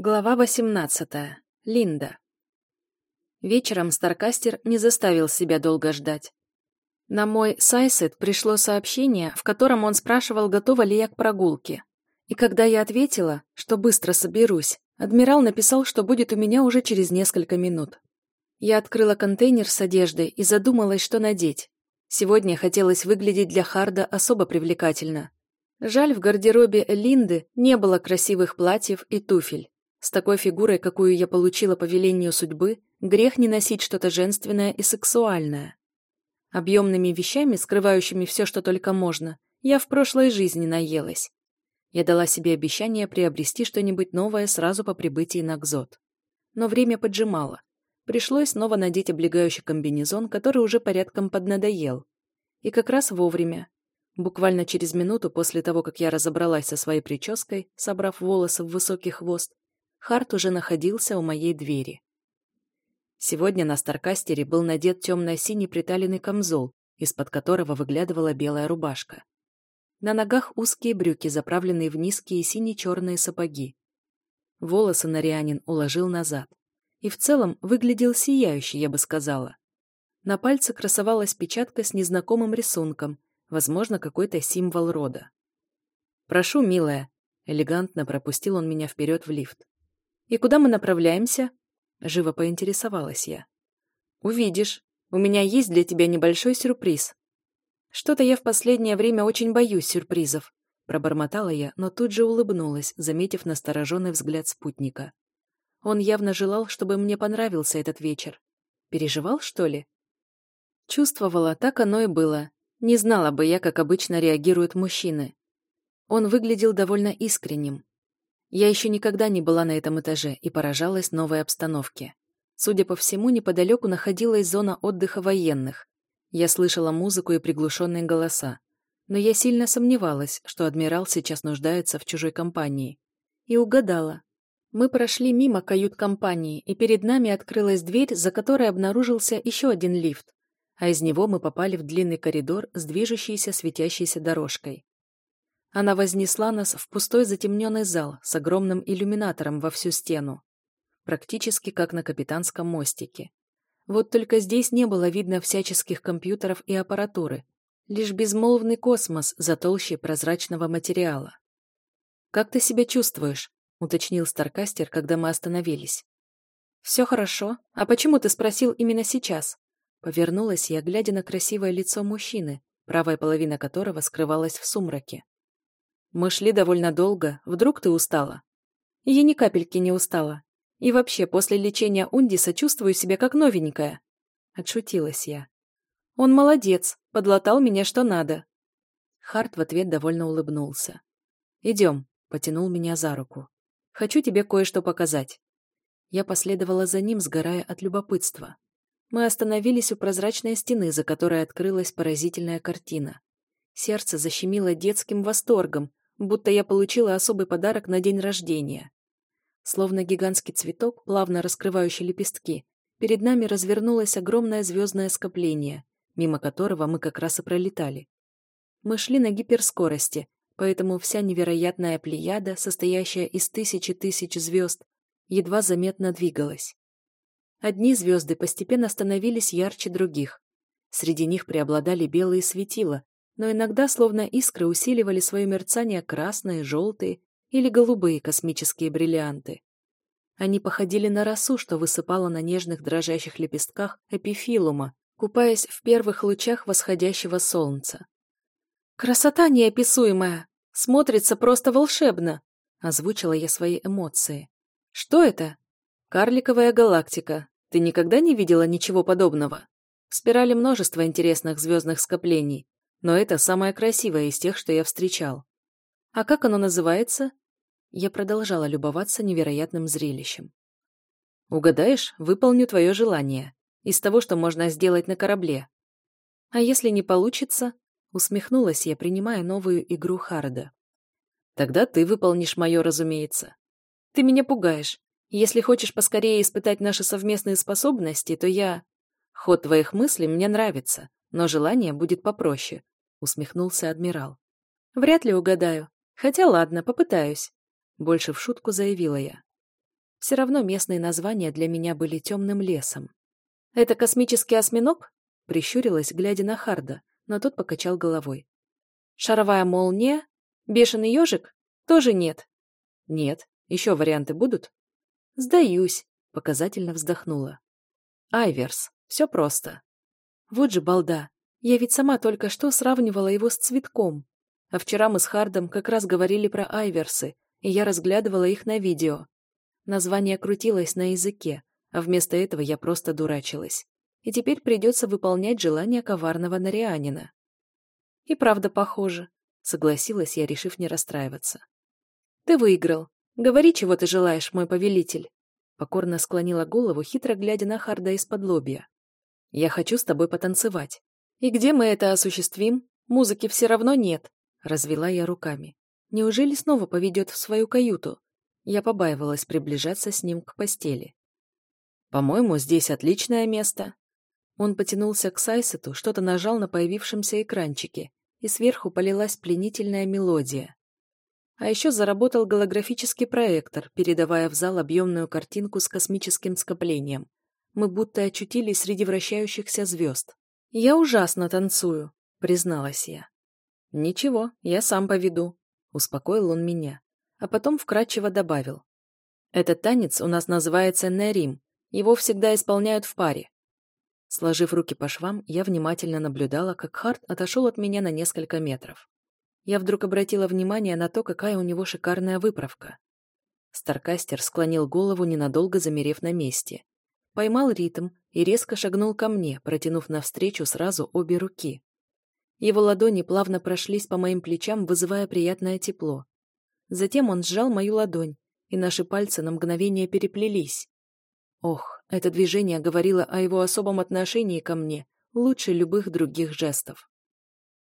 Глава 18. Линда. Вечером Старкастер не заставил себя долго ждать. На мой сайсет пришло сообщение, в котором он спрашивал, готова ли я к прогулке. И когда я ответила, что быстро соберусь, адмирал написал, что будет у меня уже через несколько минут. Я открыла контейнер с одеждой и задумалась, что надеть. Сегодня хотелось выглядеть для Харда особо привлекательно. Жаль, в гардеробе Линды не было красивых платьев и туфель. С такой фигурой, какую я получила по велению судьбы, грех не носить что-то женственное и сексуальное. Объемными вещами, скрывающими все, что только можно, я в прошлой жизни наелась. Я дала себе обещание приобрести что-нибудь новое сразу по прибытии на Кзот. Но время поджимало. Пришлось снова надеть облегающий комбинезон, который уже порядком поднадоел. И как раз вовремя. Буквально через минуту после того, как я разобралась со своей прической, собрав волосы в высокий хвост, Харт уже находился у моей двери. Сегодня на Старкастере был надет темно-синий приталенный камзол, из-под которого выглядывала белая рубашка. На ногах узкие брюки, заправленные в низкие сине-черные сапоги. Волосы Нарианин уложил назад. И в целом выглядел сияющий, я бы сказала. На пальце красовалась печатка с незнакомым рисунком, возможно, какой-то символ рода. «Прошу, милая», — элегантно пропустил он меня вперед в лифт. «И куда мы направляемся?» Живо поинтересовалась я. «Увидишь. У меня есть для тебя небольшой сюрприз». «Что-то я в последнее время очень боюсь сюрпризов», пробормотала я, но тут же улыбнулась, заметив настороженный взгляд спутника. Он явно желал, чтобы мне понравился этот вечер. Переживал, что ли? Чувствовала, так оно и было. Не знала бы я, как обычно реагируют мужчины. Он выглядел довольно искренним, я еще никогда не была на этом этаже и поражалась новой обстановке. Судя по всему, неподалеку находилась зона отдыха военных. Я слышала музыку и приглушенные голоса. Но я сильно сомневалась, что адмирал сейчас нуждается в чужой компании. И угадала. Мы прошли мимо кают-компании, и перед нами открылась дверь, за которой обнаружился еще один лифт, а из него мы попали в длинный коридор с движущейся светящейся дорожкой. Она вознесла нас в пустой затемненный зал с огромным иллюминатором во всю стену. Практически как на капитанском мостике. Вот только здесь не было видно всяческих компьютеров и аппаратуры, лишь безмолвный космос за толщей прозрачного материала. «Как ты себя чувствуешь?» — уточнил Старкастер, когда мы остановились. «Все хорошо. А почему ты спросил именно сейчас?» Повернулась я, глядя на красивое лицо мужчины, правая половина которого скрывалась в сумраке. Мы шли довольно долго. Вдруг ты устала? Я ни капельки не устала. И вообще, после лечения Ундиса чувствую себя как новенькая. Отшутилась я. Он молодец, подлатал меня что надо. Харт в ответ довольно улыбнулся. «Идем», — потянул меня за руку. «Хочу тебе кое-что показать». Я последовала за ним, сгорая от любопытства. Мы остановились у прозрачной стены, за которой открылась поразительная картина. Сердце защемило детским восторгом, будто я получила особый подарок на день рождения. Словно гигантский цветок, плавно раскрывающий лепестки, перед нами развернулось огромное звездное скопление, мимо которого мы как раз и пролетали. Мы шли на гиперскорости, поэтому вся невероятная плеяда, состоящая из тысячи тысяч звезд, едва заметно двигалась. Одни звезды постепенно становились ярче других. Среди них преобладали белые светила, но иногда словно искры усиливали свое мерцание красные, желтые или голубые космические бриллианты. Они походили на росу, что высыпала на нежных дрожащих лепестках эпифилума, купаясь в первых лучах восходящего солнца. «Красота неописуемая! Смотрится просто волшебно!» — озвучила я свои эмоции. «Что это?» «Карликовая галактика. Ты никогда не видела ничего подобного?» В спирали множество интересных звездных скоплений, но это самое красивое из тех, что я встречал. А как оно называется? Я продолжала любоваться невероятным зрелищем. Угадаешь, выполню твое желание. Из того, что можно сделать на корабле. А если не получится? Усмехнулась я, принимая новую игру Харда. Тогда ты выполнишь мое, разумеется. Ты меня пугаешь. Если хочешь поскорее испытать наши совместные способности, то я... Ход твоих мыслей мне нравится, но желание будет попроще усмехнулся адмирал. Вряд ли угадаю. Хотя ладно, попытаюсь. Больше в шутку заявила я. Все равно местные названия для меня были темным лесом. «Это космический осьминог?» — прищурилась, глядя на Харда, но тот покачал головой. «Шаровая молния? Бешеный ежик? Тоже нет». «Нет. Еще варианты будут?» «Сдаюсь», — показательно вздохнула. «Айверс. Все просто». «Вот же балда. Я ведь сама только что сравнивала его с цветком. А вчера мы с Хардом как раз говорили про айверсы, и я разглядывала их на видео. Название крутилось на языке, а вместо этого я просто дурачилась. И теперь придется выполнять желание коварного нарианина. И правда похоже, согласилась я, решив не расстраиваться. Ты выиграл. Говори, чего ты желаешь, мой повелитель. Покорно склонила голову, хитро глядя на Харда из-под лобья. Я хочу с тобой потанцевать. И где мы это осуществим? Музыки все равно нет. Развела я руками. Неужели снова поведет в свою каюту? Я побаивалась приближаться с ним к постели. «По-моему, здесь отличное место». Он потянулся к Сайсету, что-то нажал на появившемся экранчике, и сверху полилась пленительная мелодия. А еще заработал голографический проектор, передавая в зал объемную картинку с космическим скоплением. Мы будто очутились среди вращающихся звезд. «Я ужасно танцую», — призналась я. «Ничего, я сам поведу», — успокоил он меня. А потом вкратчиво добавил. «Этот танец у нас называется Нерим. Его всегда исполняют в паре». Сложив руки по швам, я внимательно наблюдала, как Харт отошел от меня на несколько метров. Я вдруг обратила внимание на то, какая у него шикарная выправка. Старкастер склонил голову, ненадолго замерев на месте. Поймал ритм и резко шагнул ко мне, протянув навстречу сразу обе руки. Его ладони плавно прошлись по моим плечам, вызывая приятное тепло. Затем он сжал мою ладонь, и наши пальцы на мгновение переплелись. Ох, это движение говорило о его особом отношении ко мне, лучше любых других жестов.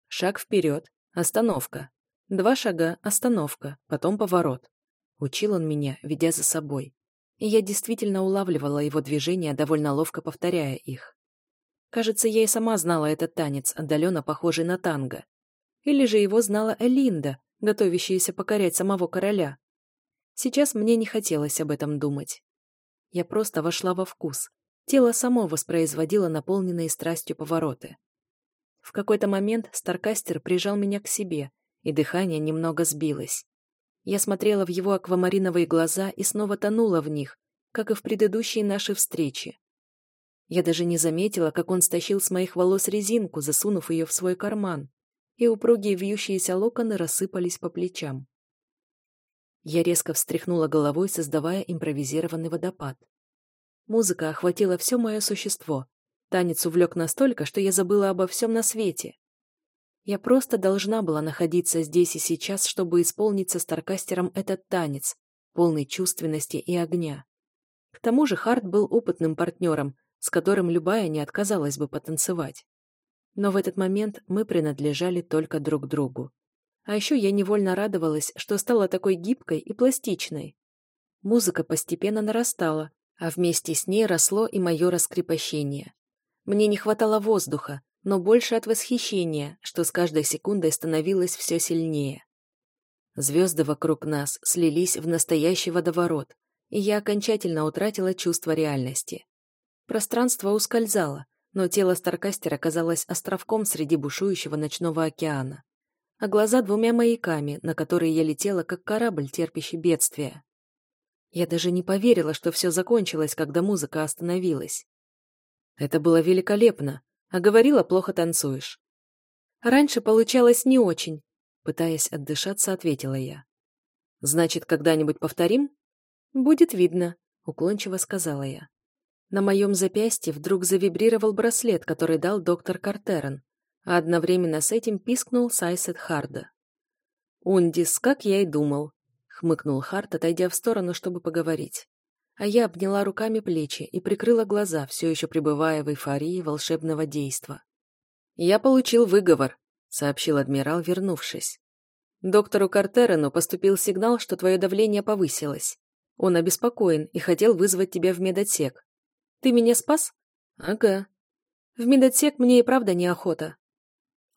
Шаг вперед, остановка. Два шага, остановка, потом поворот. Учил он меня, ведя за собой. И я действительно улавливала его движения, довольно ловко повторяя их. Кажется, я и сама знала этот танец, отдаленно похожий на танго. Или же его знала Элинда, готовящаяся покорять самого короля. Сейчас мне не хотелось об этом думать. Я просто вошла во вкус. Тело само воспроизводило наполненные страстью повороты. В какой-то момент Старкастер прижал меня к себе, и дыхание немного сбилось. Я смотрела в его аквамариновые глаза и снова тонула в них, как и в предыдущие наши встречи. Я даже не заметила, как он стащил с моих волос резинку, засунув ее в свой карман, и упругие вьющиеся локоны рассыпались по плечам. Я резко встряхнула головой, создавая импровизированный водопад. Музыка охватила все мое существо. Танец увлек настолько, что я забыла обо всем на свете. Я просто должна была находиться здесь и сейчас, чтобы исполнить со Старкастером этот танец, полный чувственности и огня. К тому же Харт был опытным партнером, с которым любая не отказалась бы потанцевать. Но в этот момент мы принадлежали только друг другу. А еще я невольно радовалась, что стала такой гибкой и пластичной. Музыка постепенно нарастала, а вместе с ней росло и мое раскрепощение. Мне не хватало воздуха, но больше от восхищения, что с каждой секундой становилось все сильнее. Звезды вокруг нас слились в настоящий водоворот, и я окончательно утратила чувство реальности. Пространство ускользало, но тело Старкастера казалось островком среди бушующего ночного океана, а глаза двумя маяками, на которые я летела, как корабль, терпящий бедствие. Я даже не поверила, что все закончилось, когда музыка остановилась. Это было великолепно, а говорила, плохо танцуешь. Раньше получалось не очень, пытаясь отдышаться, ответила я. Значит, когда-нибудь повторим? Будет видно, уклончиво сказала я. На моем запястье вдруг завибрировал браслет, который дал доктор Картерен, а одновременно с этим пискнул Сайсет Харда. «Ундис, как я и думал», — хмыкнул Харт, отойдя в сторону, чтобы поговорить. А я обняла руками плечи и прикрыла глаза, все еще пребывая в эйфории волшебного действа. «Я получил выговор», — сообщил адмирал, вернувшись. «Доктору Картерену поступил сигнал, что твое давление повысилось. Он обеспокоен и хотел вызвать тебя в медотсек. Ты меня спас? Ага. В медотсек мне и правда неохота.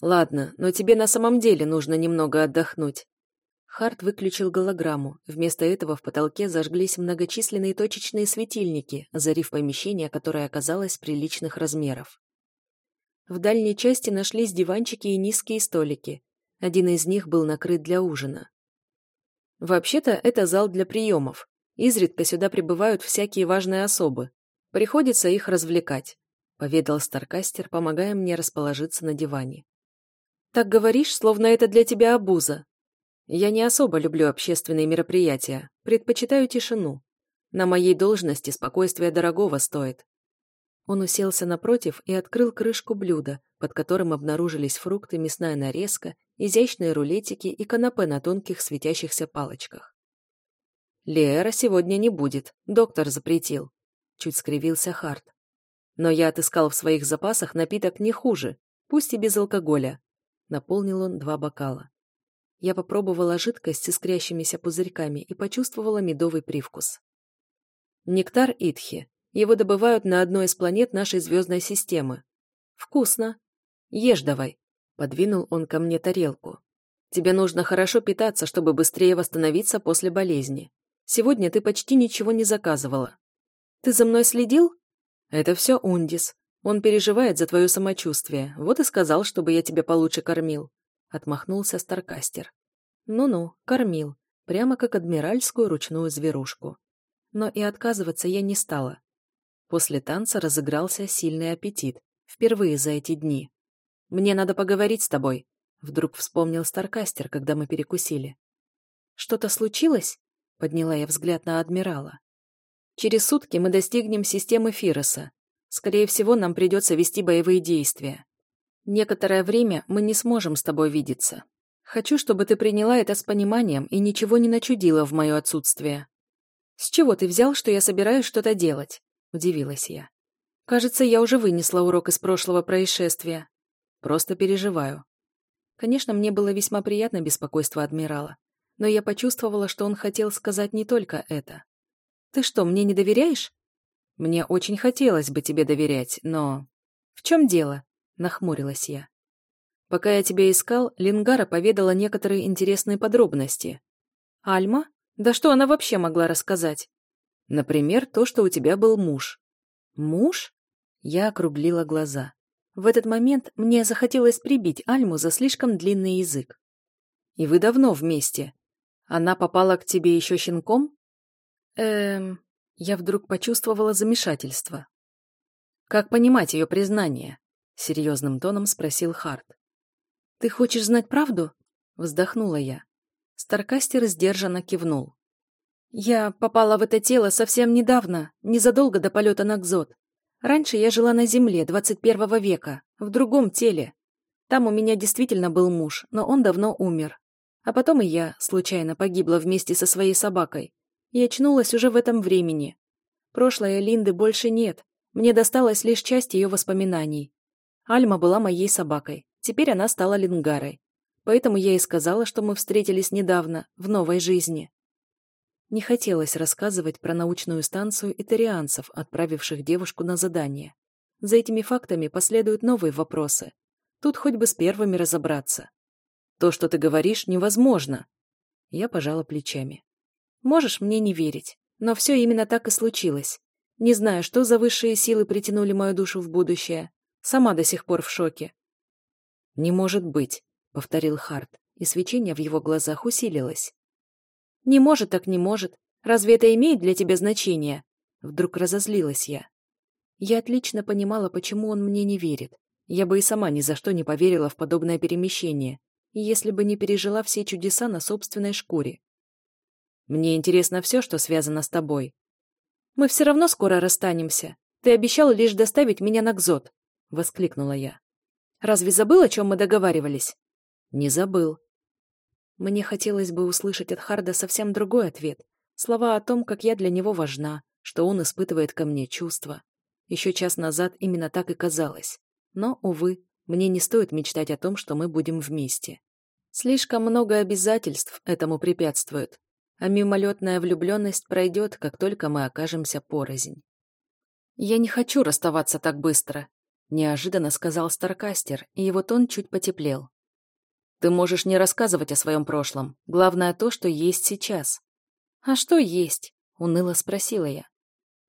Ладно, но тебе на самом деле нужно немного отдохнуть. Харт выключил голограмму. Вместо этого в потолке зажглись многочисленные точечные светильники, озарив помещение, которое оказалось приличных размеров. В дальней части нашлись диванчики и низкие столики. Один из них был накрыт для ужина. Вообще-то это зал для приемов. Изредка сюда прибывают всякие важные особы. Приходится их развлекать, поведал Старкастер, помогая мне расположиться на диване. Так говоришь, словно это для тебя обуза. Я не особо люблю общественные мероприятия, предпочитаю тишину. На моей должности спокойствие дорогого стоит. Он уселся напротив и открыл крышку блюда, под которым обнаружились фрукты, мясная нарезка, изящные рулетики и канапе на тонких светящихся палочках. «Леэра сегодня не будет, доктор запретил», — чуть скривился Харт. «Но я отыскал в своих запасах напиток не хуже, пусть и без алкоголя». Наполнил он два бокала. Я попробовала жидкость с искрящимися пузырьками и почувствовала медовый привкус. Нектар Итхи, его добывают на одной из планет нашей звездной системы. Вкусно. Ешь давай. Подвинул он ко мне тарелку. Тебе нужно хорошо питаться, чтобы быстрее восстановиться после болезни. Сегодня ты почти ничего не заказывала. Ты за мной следил? Это все Ундис. Он переживает за твое самочувствие. Вот и сказал, чтобы я тебя получше кормил. Отмахнулся Старкастер. Ну-ну, кормил. Прямо как адмиральскую ручную зверушку. Но и отказываться я не стала. После танца разыгрался сильный аппетит. Впервые за эти дни. «Мне надо поговорить с тобой», — вдруг вспомнил Старкастер, когда мы перекусили. «Что-то случилось?» — подняла я взгляд на адмирала. «Через сутки мы достигнем системы Фироса. Скорее всего, нам придется вести боевые действия. Некоторое время мы не сможем с тобой видеться. Хочу, чтобы ты приняла это с пониманием и ничего не начудила в мое отсутствие. С чего ты взял, что я собираюсь что-то делать? Удивилась я. Кажется, я уже вынесла урок из прошлого происшествия. Просто переживаю. Конечно, мне было весьма приятно беспокойство адмирала, но я почувствовала, что он хотел сказать не только это. «Ты что, мне не доверяешь?» «Мне очень хотелось бы тебе доверять, но...» «В чем дело?» — нахмурилась я. «Пока я тебя искал, Лингара поведала некоторые интересные подробности». «Альма? Да что она вообще могла рассказать?» Например, то, что у тебя был муж. Муж? Я округлила глаза. В этот момент мне захотелось прибить Альму за слишком длинный язык. И вы давно вместе. Она попала к тебе еще щенком? Эм... Я вдруг почувствовала замешательство. Как понимать ее признание? Серьезным тоном спросил Харт. Ты хочешь знать правду? Вздохнула я. Старкастер сдержанно кивнул. Я попала в это тело совсем недавно, незадолго до полета на Кзот. Раньше я жила на Земле 21 века, в другом теле. Там у меня действительно был муж, но он давно умер. А потом и я случайно погибла вместе со своей собакой. И очнулась уже в этом времени. Прошлое Линды больше нет. Мне досталась лишь часть ее воспоминаний. Альма была моей собакой. Теперь она стала Лингарой. Поэтому я и сказала, что мы встретились недавно, в новой жизни. Не хотелось рассказывать про научную станцию итарианцев, отправивших девушку на задание. За этими фактами последуют новые вопросы. Тут хоть бы с первыми разобраться. То, что ты говоришь, невозможно. Я пожала плечами. Можешь мне не верить, но все именно так и случилось. Не знаю, что за высшие силы притянули мою душу в будущее. Сама до сих пор в шоке. «Не может быть», — повторил Харт, и свечение в его глазах усилилось. «Не может так не может. Разве это имеет для тебя значение?» Вдруг разозлилась я. Я отлично понимала, почему он мне не верит. Я бы и сама ни за что не поверила в подобное перемещение, если бы не пережила все чудеса на собственной шкуре. Мне интересно все, что связано с тобой. Мы все равно скоро расстанемся. Ты обещал лишь доставить меня на Кзот, — воскликнула я. Разве забыл, о чем мы договаривались? Не забыл. Мне хотелось бы услышать от Харда совсем другой ответ. Слова о том, как я для него важна, что он испытывает ко мне чувства. Еще час назад именно так и казалось. Но, увы, мне не стоит мечтать о том, что мы будем вместе. Слишком много обязательств этому препятствует, а мимолетная влюбленность пройдет, как только мы окажемся порознь. «Я не хочу расставаться так быстро», — неожиданно сказал Старкастер, и его тон чуть потеплел. Ты можешь не рассказывать о своем прошлом. Главное то, что есть сейчас. А что есть? Уныло спросила я.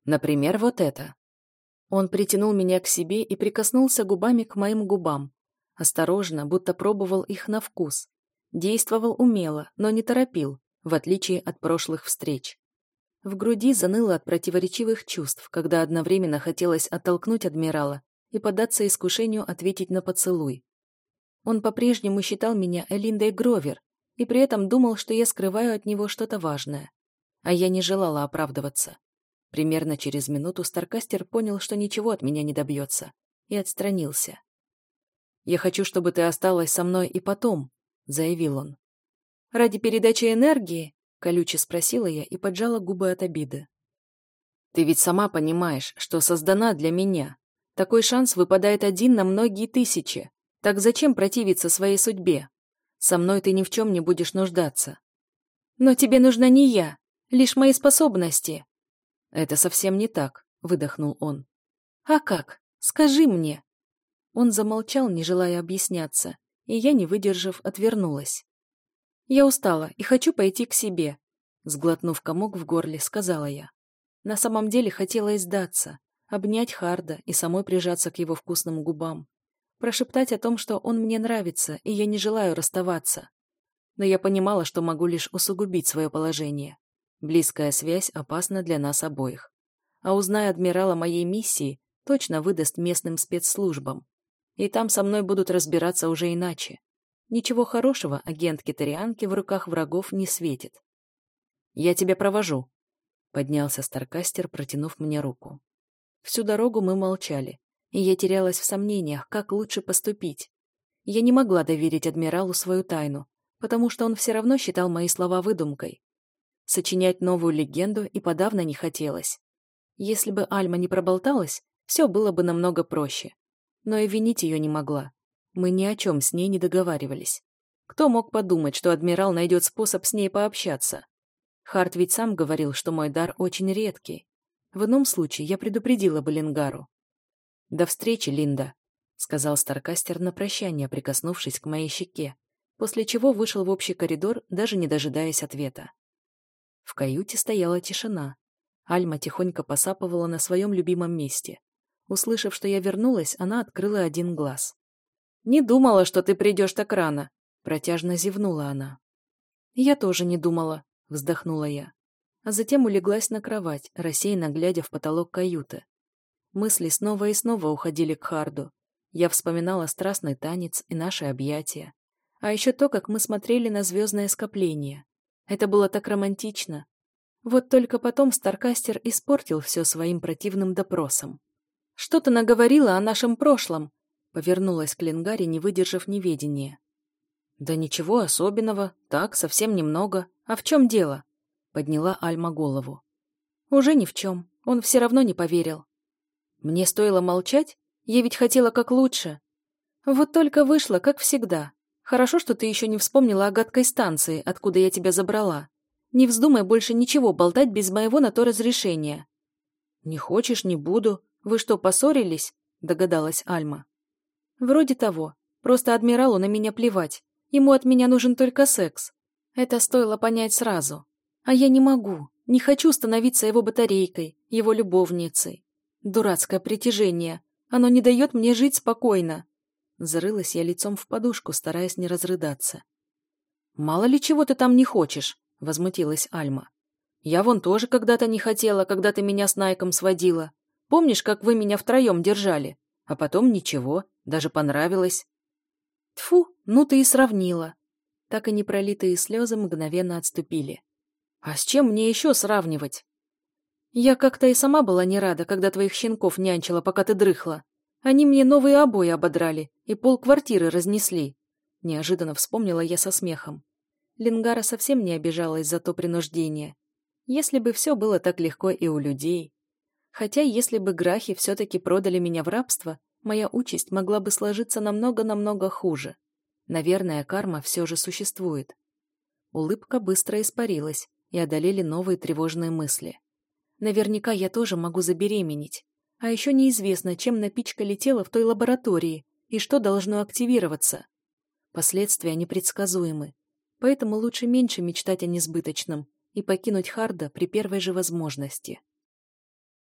Например, вот это. Он притянул меня к себе и прикоснулся губами к моим губам. Осторожно, будто пробовал их на вкус. Действовал умело, но не торопил, в отличие от прошлых встреч. В груди заныло от противоречивых чувств, когда одновременно хотелось оттолкнуть адмирала и поддаться искушению ответить на поцелуй. Он по-прежнему считал меня Элиндой Гровер и при этом думал, что я скрываю от него что-то важное. А я не желала оправдываться. Примерно через минуту Старкастер понял, что ничего от меня не добьется, и отстранился. «Я хочу, чтобы ты осталась со мной и потом», — заявил он. «Ради передачи энергии?» — колюче спросила я и поджала губы от обиды. «Ты ведь сама понимаешь, что создана для меня. Такой шанс выпадает один на многие тысячи. Так зачем противиться своей судьбе? Со мной ты ни в чем не будешь нуждаться. Но тебе нужна не я, лишь мои способности. Это совсем не так, выдохнул он. А как? Скажи мне. Он замолчал, не желая объясняться, и я, не выдержав, отвернулась. Я устала и хочу пойти к себе, сглотнув комок в горле, сказала я. На самом деле хотела сдаться, обнять Харда и самой прижаться к его вкусным губам, прошептать о том, что он мне нравится, и я не желаю расставаться. Но я понимала, что могу лишь усугубить свое положение. Близкая связь опасна для нас обоих. А узная адмирала моей миссии, точно выдаст местным спецслужбам. И там со мной будут разбираться уже иначе. Ничего хорошего агент Китарианки в руках врагов не светит. «Я тебя провожу», — поднялся Старкастер, протянув мне руку. Всю дорогу мы молчали, и я терялась в сомнениях, как лучше поступить. Я не могла доверить адмиралу свою тайну, потому что он все равно считал мои слова выдумкой. Сочинять новую легенду и подавно не хотелось. Если бы Альма не проболталась, все было бы намного проще. Но и винить ее не могла. Мы ни о чем с ней не договаривались. Кто мог подумать, что адмирал найдет способ с ней пообщаться? Харт ведь сам говорил, что мой дар очень редкий. В ином случае я предупредила бы Ленгару. «До встречи, Линда», — сказал Старкастер на прощание, прикоснувшись к моей щеке, после чего вышел в общий коридор, даже не дожидаясь ответа. В каюте стояла тишина. Альма тихонько посапывала на своем любимом месте. Услышав, что я вернулась, она открыла один глаз. «Не думала, что ты придешь так рано», — протяжно зевнула она. «Я тоже не думала», — вздохнула я. А затем улеглась на кровать, рассеянно глядя в потолок каюты. Мысли снова и снова уходили к Харду. Я вспоминала страстный танец и наши объятия. А еще то, как мы смотрели на звездное скопление. Это было так романтично. Вот только потом Старкастер испортил все своим противным допросом. «Что ты наговорила о нашем прошлом?» Повернулась к Ленгаре, не выдержав неведения. «Да ничего особенного, так, совсем немного. А в чем дело?» Подняла Альма голову. «Уже ни в чем. Он все равно не поверил. Мне стоило молчать? Я ведь хотела как лучше. Вот только вышло, как всегда. Хорошо, что ты еще не вспомнила о гадкой станции, откуда я тебя забрала. Не вздумай больше ничего болтать без моего на то разрешения. Не хочешь, не буду. Вы что, поссорились? Догадалась Альма. Вроде того. Просто адмиралу на меня плевать. Ему от меня нужен только секс. Это стоило понять сразу. А я не могу, не хочу становиться его батарейкой, его любовницей. Дурацкое притяжение. Оно не дает мне жить спокойно. Зарылась я лицом в подушку, стараясь не разрыдаться. «Мало ли чего ты там не хочешь», — возмутилась Альма. «Я вон тоже когда-то не хотела, когда ты меня с Найком сводила. Помнишь, как вы меня втроем держали? А потом ничего, даже понравилось». Тфу, ну ты и сравнила. Так и непролитые слезы мгновенно отступили. «А с чем мне еще сравнивать?» Я как-то и сама была не рада, когда твоих щенков нянчила, пока ты дрыхла. Они мне новые обои ободрали и пол квартиры разнесли. Неожиданно вспомнила я со смехом. Лингара совсем не обижалась за то принуждение. Если бы все было так легко и у людей. Хотя если бы грахи все-таки продали меня в рабство, моя участь могла бы сложиться намного-намного хуже. Наверное, карма все же существует. Улыбка быстро испарилась, и одолели новые тревожные мысли. Наверняка я тоже могу забеременеть. А еще неизвестно, чем напичка летела в той лаборатории и что должно активироваться. Последствия непредсказуемы. Поэтому лучше меньше мечтать о несбыточном и покинуть Харда при первой же возможности.